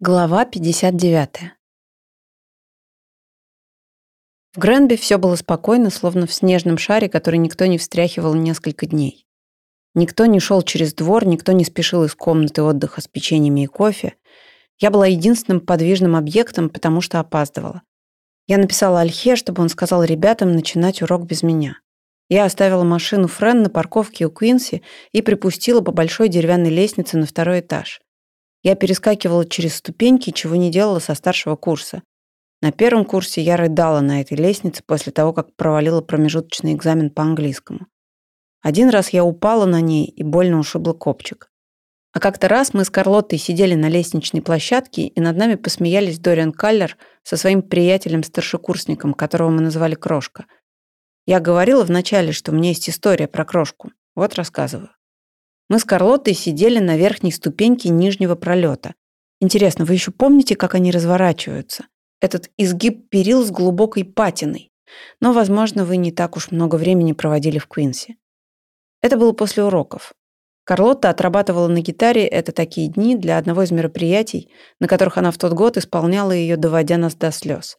Глава 59. В Гренби все было спокойно, словно в снежном шаре, который никто не встряхивал несколько дней. Никто не шел через двор, никто не спешил из комнаты отдыха с печеньями и кофе. Я была единственным подвижным объектом, потому что опаздывала. Я написала Альхе, чтобы он сказал ребятам начинать урок без меня. Я оставила машину Френ на парковке у Квинси и припустила по большой деревянной лестнице на второй этаж. Я перескакивала через ступеньки, чего не делала со старшего курса. На первом курсе я рыдала на этой лестнице после того, как провалила промежуточный экзамен по английскому. Один раз я упала на ней и больно ушибла копчик. А как-то раз мы с Карлоттой сидели на лестничной площадке, и над нами посмеялись Дориан Каллер со своим приятелем-старшекурсником, которого мы называли Крошка. Я говорила вначале, что у меня есть история про Крошку. Вот рассказываю. Мы с Карлоттой сидели на верхней ступеньке нижнего пролета. Интересно, вы еще помните, как они разворачиваются? Этот изгиб перил с глубокой патиной. Но, возможно, вы не так уж много времени проводили в Квинсе. Это было после уроков. Карлотта отрабатывала на гитаре это такие дни для одного из мероприятий, на которых она в тот год исполняла ее, доводя нас до слез.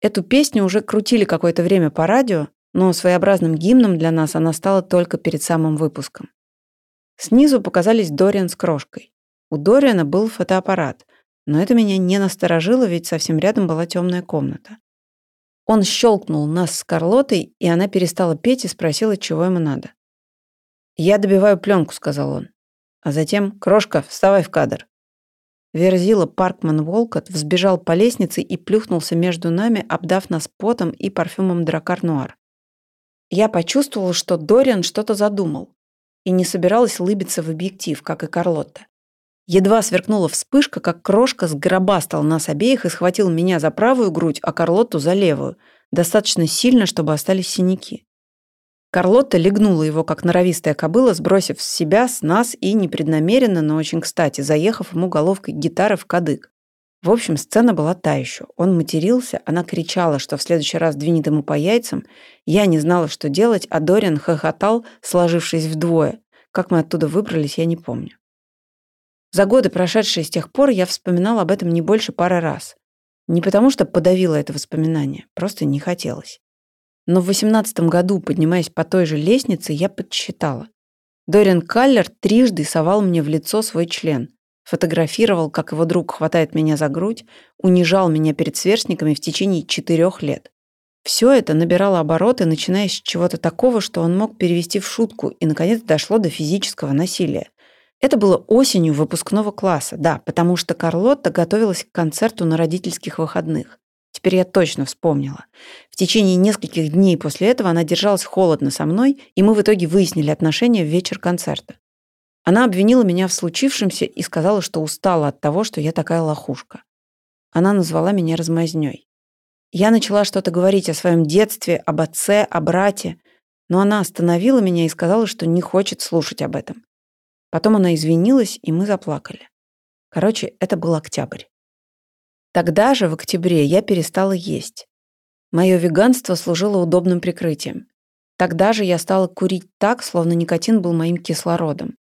Эту песню уже крутили какое-то время по радио, но своеобразным гимном для нас она стала только перед самым выпуском. Снизу показались Дориан с крошкой. У Дориана был фотоаппарат, но это меня не насторожило, ведь совсем рядом была темная комната. Он щелкнул нас с Карлотой, и она перестала петь и спросила, чего ему надо. «Я добиваю пленку», — сказал он. А затем «Крошка, вставай в кадр». Верзила Паркман Волкот взбежал по лестнице и плюхнулся между нами, обдав нас потом и парфюмом Дракар Нуар. Я почувствовала, что Дориан что-то задумал и не собиралась лыбиться в объектив, как и Карлотта. Едва сверкнула вспышка, как крошка сгробастал нас обеих и схватил меня за правую грудь, а Карлотту за левую, достаточно сильно, чтобы остались синяки. Карлотта легнула его, как норовистая кобыла, сбросив с себя, с нас и непреднамеренно, но очень кстати, заехав ему головкой гитары в кадык. В общем, сцена была та еще. Он матерился, она кричала, что в следующий раз двинет ему по яйцам. Я не знала, что делать, а Дориан хохотал, сложившись вдвое. Как мы оттуда выбрались, я не помню. За годы, прошедшие с тех пор, я вспоминала об этом не больше пары раз. Не потому, что подавила это воспоминание, просто не хотелось. Но в восемнадцатом году, поднимаясь по той же лестнице, я подсчитала. Дориан Каллер трижды совал мне в лицо свой член фотографировал, как его друг хватает меня за грудь, унижал меня перед сверстниками в течение четырех лет. Все это набирало обороты, начиная с чего-то такого, что он мог перевести в шутку, и, наконец, дошло до физического насилия. Это было осенью выпускного класса, да, потому что Карлотта готовилась к концерту на родительских выходных. Теперь я точно вспомнила. В течение нескольких дней после этого она держалась холодно со мной, и мы в итоге выяснили отношения в вечер концерта. Она обвинила меня в случившемся и сказала, что устала от того, что я такая лохушка. Она назвала меня размазнёй. Я начала что-то говорить о своем детстве, об отце, о брате, но она остановила меня и сказала, что не хочет слушать об этом. Потом она извинилась, и мы заплакали. Короче, это был октябрь. Тогда же, в октябре, я перестала есть. Мое веганство служило удобным прикрытием. Тогда же я стала курить так, словно никотин был моим кислородом.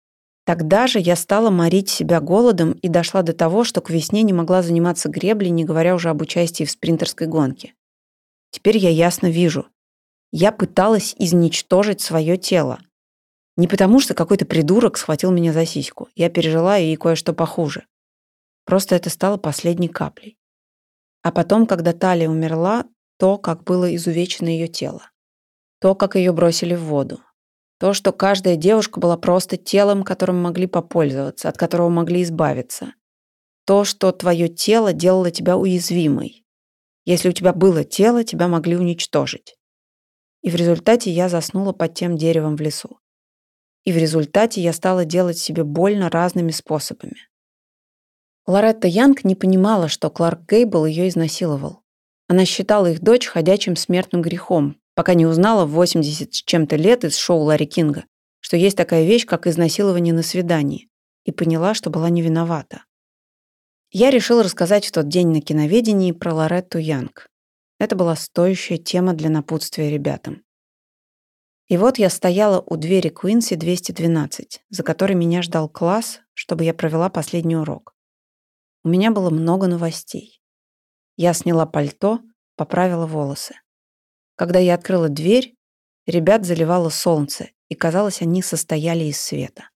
Тогда же я стала морить себя голодом и дошла до того, что к весне не могла заниматься греблей, не говоря уже об участии в спринтерской гонке. Теперь я ясно вижу. Я пыталась изничтожить свое тело. Не потому, что какой-то придурок схватил меня за сиську. Я пережила и кое-что похуже. Просто это стало последней каплей. А потом, когда Талия умерла, то, как было изувечено ее тело. То, как ее бросили в воду. То, что каждая девушка была просто телом, которым могли попользоваться, от которого могли избавиться. То, что твое тело делало тебя уязвимой. Если у тебя было тело, тебя могли уничтожить. И в результате я заснула под тем деревом в лесу. И в результате я стала делать себе больно разными способами. Лоретта Янг не понимала, что Кларк Гейбл ее изнасиловал. Она считала их дочь ходячим смертным грехом, пока не узнала в 80 с чем-то лет из шоу Ларри Кинга, что есть такая вещь, как изнасилование на свидании, и поняла, что была не виновата. Я решила рассказать в тот день на киноведении про Лоретту Янг. Это была стоящая тема для напутствия ребятам. И вот я стояла у двери Куинси 212, за которой меня ждал класс, чтобы я провела последний урок. У меня было много новостей. Я сняла пальто, поправила волосы. Когда я открыла дверь, ребят заливало солнце, и, казалось, они состояли из света.